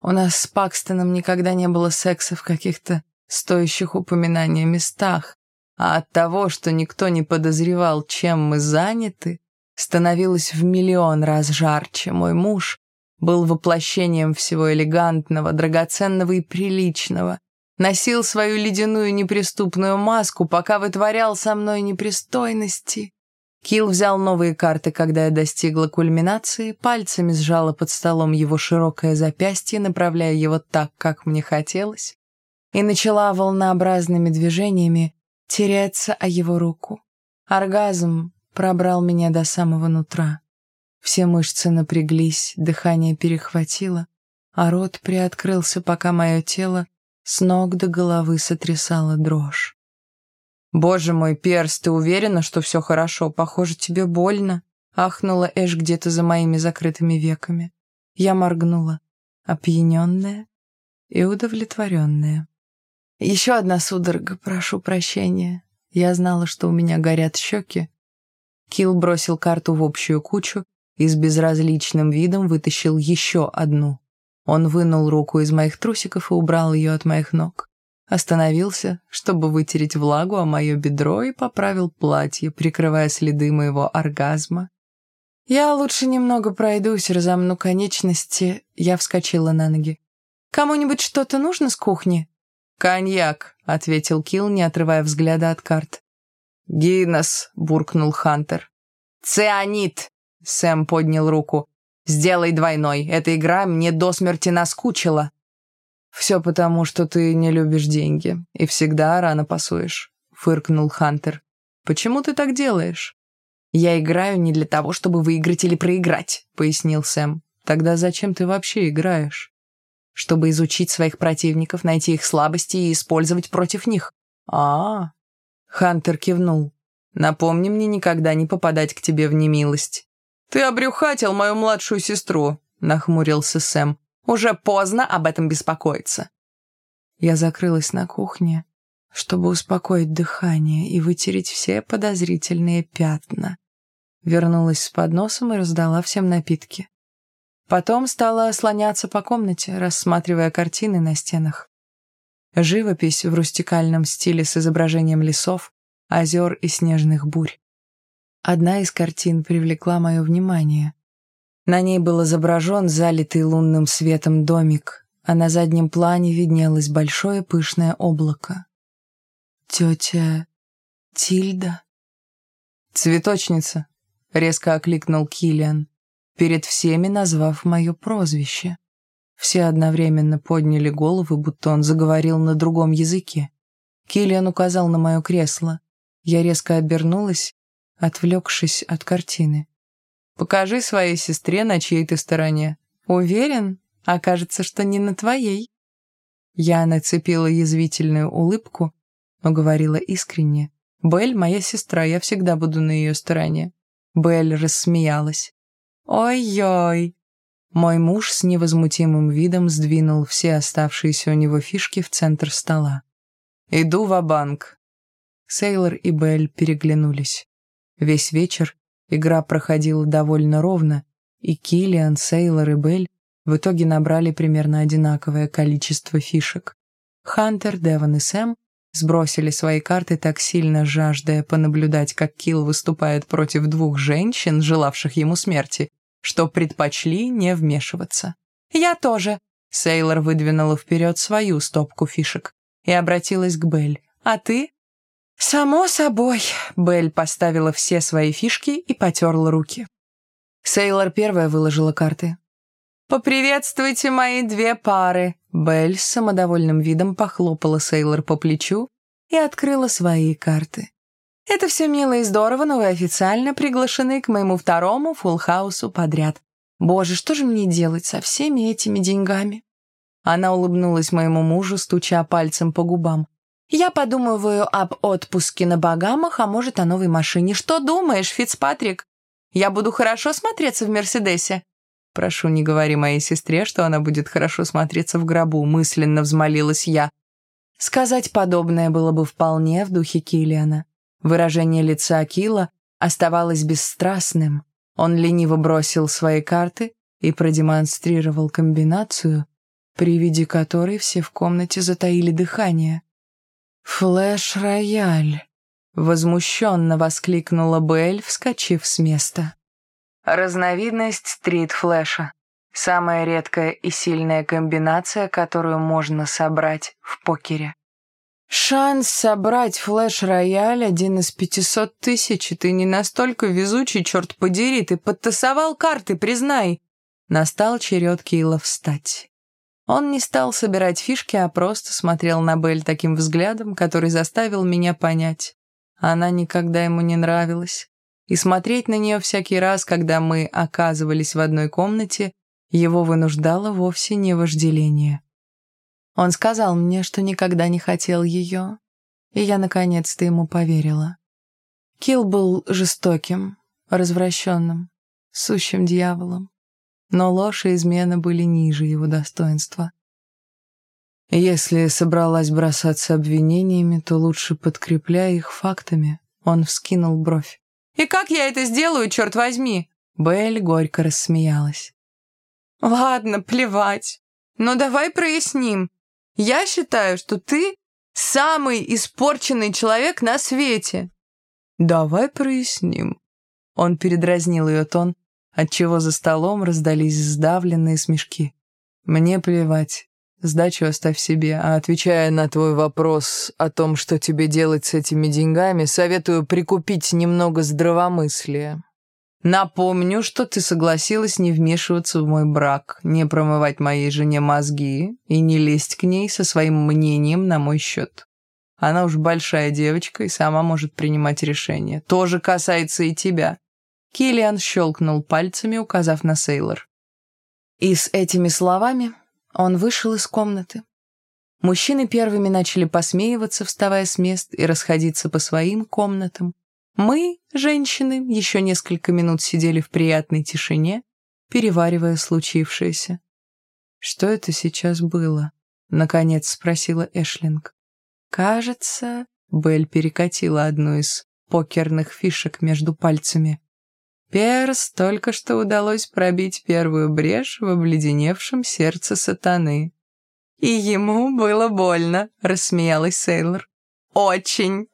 У нас с Пакстоном никогда не было секса в каких-то стоящих упоминания местах а от того, что никто не подозревал, чем мы заняты, становилось в миллион раз жарче. Мой муж был воплощением всего элегантного, драгоценного и приличного. Носил свою ледяную неприступную маску, пока вытворял со мной непристойности. Килл взял новые карты, когда я достигла кульминации, пальцами сжала под столом его широкое запястье, направляя его так, как мне хотелось, и начала волнообразными движениями тереться о его руку. Оргазм пробрал меня до самого нутра. Все мышцы напряглись, дыхание перехватило, а рот приоткрылся, пока мое тело с ног до головы сотрясала дрожь. «Боже мой, Перс, ты уверена, что все хорошо? Похоже, тебе больно?» — ахнула Эш где-то за моими закрытыми веками. Я моргнула, опьяненная и удовлетворенная. Еще одна судорога, прошу прощения. Я знала, что у меня горят щеки. Килл бросил карту в общую кучу и с безразличным видом вытащил еще одну. Он вынул руку из моих трусиков и убрал ее от моих ног. Остановился, чтобы вытереть влагу о мое бедро и поправил платье, прикрывая следы моего оргазма. «Я лучше немного пройдусь, разомну конечности». Я вскочила на ноги. «Кому-нибудь что-то нужно с кухни?» «Коньяк», — ответил Килл, не отрывая взгляда от карт. «Гиннес», — буркнул Хантер. «Цианид!» — Сэм поднял руку. «Сделай двойной. Эта игра мне до смерти наскучила». «Все потому, что ты не любишь деньги и всегда рано пасуешь», — фыркнул Хантер. «Почему ты так делаешь?» «Я играю не для того, чтобы выиграть или проиграть», — пояснил Сэм. «Тогда зачем ты вообще играешь?» «Чтобы изучить своих противников, найти их слабости и использовать против них». А, -а, -а. Хантер кивнул. «Напомни мне никогда не попадать к тебе в немилость». «Ты обрюхатил мою младшую сестру», — нахмурился Сэм. «Уже поздно об этом беспокоиться». Я закрылась на кухне, чтобы успокоить дыхание и вытереть все подозрительные пятна. Вернулась с подносом и раздала всем напитки. Потом стала слоняться по комнате, рассматривая картины на стенах. Живопись в рустикальном стиле с изображением лесов, озер и снежных бурь. Одна из картин привлекла мое внимание. На ней был изображен залитый лунным светом домик, а на заднем плане виднелось большое пышное облако. «Тетя Тильда?» «Цветочница», резко окликнул Килиан, перед всеми назвав мое прозвище. Все одновременно подняли головы, будто он заговорил на другом языке. Килиан указал на мое кресло. Я резко обернулась, отвлекшись от картины. «Покажи своей сестре, на чьей ты стороне». «Уверен? Окажется, что не на твоей». Я нацепила язвительную улыбку, но говорила искренне. «Белль — моя сестра, я всегда буду на ее стороне». Белль рассмеялась. «Ой-ой!» Мой муж с невозмутимым видом сдвинул все оставшиеся у него фишки в центр стола. «Иду в банк Сейлор и Белль переглянулись. Весь вечер игра проходила довольно ровно, и Киллиан, Сейлор и Белль в итоге набрали примерно одинаковое количество фишек. Хантер, Девон и Сэм сбросили свои карты так сильно жаждая понаблюдать, как Килл выступает против двух женщин, желавших ему смерти, что предпочли не вмешиваться. «Я тоже», — Сейлор выдвинула вперед свою стопку фишек и обратилась к Белль. «А ты?» «Само собой», — Белль поставила все свои фишки и потерла руки. Сейлор первая выложила карты. «Поприветствуйте мои две пары!» Белль с самодовольным видом похлопала Сейлор по плечу и открыла свои карты. «Это все мило и здорово, но вы официально приглашены к моему второму фулхаусу подряд. Боже, что же мне делать со всеми этими деньгами?» Она улыбнулась моему мужу, стуча пальцем по губам. «Я подумываю об отпуске на Багамах, а может, о новой машине. Что думаешь, Фицпатрик? Я буду хорошо смотреться в Мерседесе?» «Прошу, не говори моей сестре, что она будет хорошо смотреться в гробу», мысленно взмолилась я. Сказать подобное было бы вполне в духе Киллиана. Выражение лица Килла оставалось бесстрастным. Он лениво бросил свои карты и продемонстрировал комбинацию, при виде которой все в комнате затаили дыхание. «Флэш-рояль!» — возмущенно воскликнула Белль, вскочив с места. Разновидность стрит-флэша. Самая редкая и сильная комбинация, которую можно собрать в покере. Шанс собрать флэш-рояль один из пятисот тысяч, и ты не настолько везучий, черт подери, ты подтасовал карты, признай. Настал черед Килла встать. Он не стал собирать фишки, а просто смотрел на Белль таким взглядом, который заставил меня понять. Она никогда ему не нравилась и смотреть на нее всякий раз, когда мы оказывались в одной комнате, его вынуждало вовсе не вожделение. Он сказал мне, что никогда не хотел ее, и я наконец-то ему поверила. Килл был жестоким, развращенным, сущим дьяволом, но ложь и измена были ниже его достоинства. Если собралась бросаться обвинениями, то лучше подкрепляй их фактами. Он вскинул бровь. И как я это сделаю, черт возьми? Белль горько рассмеялась. «Ладно, плевать. Но давай проясним. Я считаю, что ты самый испорченный человек на свете». «Давай проясним». Он передразнил ее тон, отчего за столом раздались сдавленные смешки. «Мне плевать. Сдачу оставь себе, а отвечая на твой вопрос о том, что тебе делать с этими деньгами, советую прикупить немного здравомыслия. Напомню, что ты согласилась не вмешиваться в мой брак, не промывать моей жене мозги и не лезть к ней со своим мнением на мой счет. Она уж большая девочка и сама может принимать решения. Тоже касается и тебя. Киллиан щелкнул пальцами, указав на Сейлор. И с этими словами он вышел из комнаты. Мужчины первыми начали посмеиваться, вставая с мест и расходиться по своим комнатам. Мы, женщины, еще несколько минут сидели в приятной тишине, переваривая случившееся. «Что это сейчас было?» — наконец спросила Эшлинг. «Кажется...» — Белль перекатила одну из покерных фишек между пальцами. Перс только что удалось пробить первую брешь в обледеневшем сердце сатаны. «И ему было больно», — рассмеялась Сейлор. «Очень!»